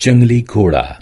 જંગલી ઘોડા.